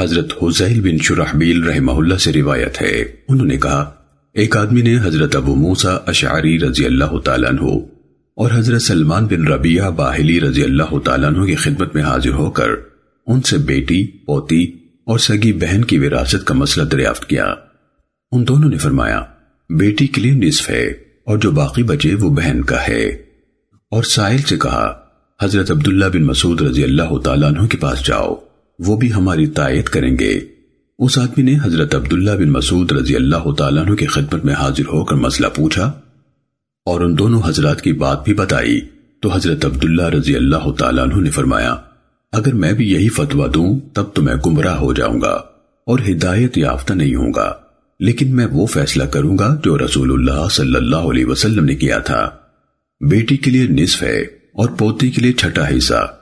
حضرت حزیل بن شرحبیل رحمہ اللہ سے روایت ہے۔ انہوں نے کہا، ایک آدمی نے حضرت ابو موسیٰ اشعری رضی اللہ تعالیٰ عنہ اور حضرت سلمان بن ربیہ باہلی رضی اللہ تعالیٰ عنہ کی خدمت میں حاضر ہو کر ان سے بیٹی، پوتی اور سگی بہن کی وراثت کا مسئلہ دریافت کیا۔ ان دونوں نے فرمایا، بیٹی کے لیے نصف ہے اور جو باقی بچے وہ بہن کا ہے۔ اور سائل سے کہا، حضرت عبداللہ بن مسعود وہ بھی ہماری تائید کریں گے۔ اس آدمی نے حضرت عبداللہ بن مسعود رضی اللہ تعالیٰ عنہ کی خدمت میں حاضر ہو کر مسئلہ پوچھا اور ان دونوں حضرات کی بات بھی بتائی۔ تو حضرت عبداللہ رضی اللہ تعالیٰ عنہ نے فرمایا، اگر میں بھی یہی فتوہ دوں، تب تو میں گمراہ ہو جاؤں گا اور ہدایت یافتہ نہیں ہوں گا۔ لیکن میں وہ فیصلہ کروں گا جو رسول اللہ صلی اللہ علیہ وسلم نے کیا تھا۔ بیٹی کے لیے نصف ہے اور پوتے کے لیے چھٹا حصہ۔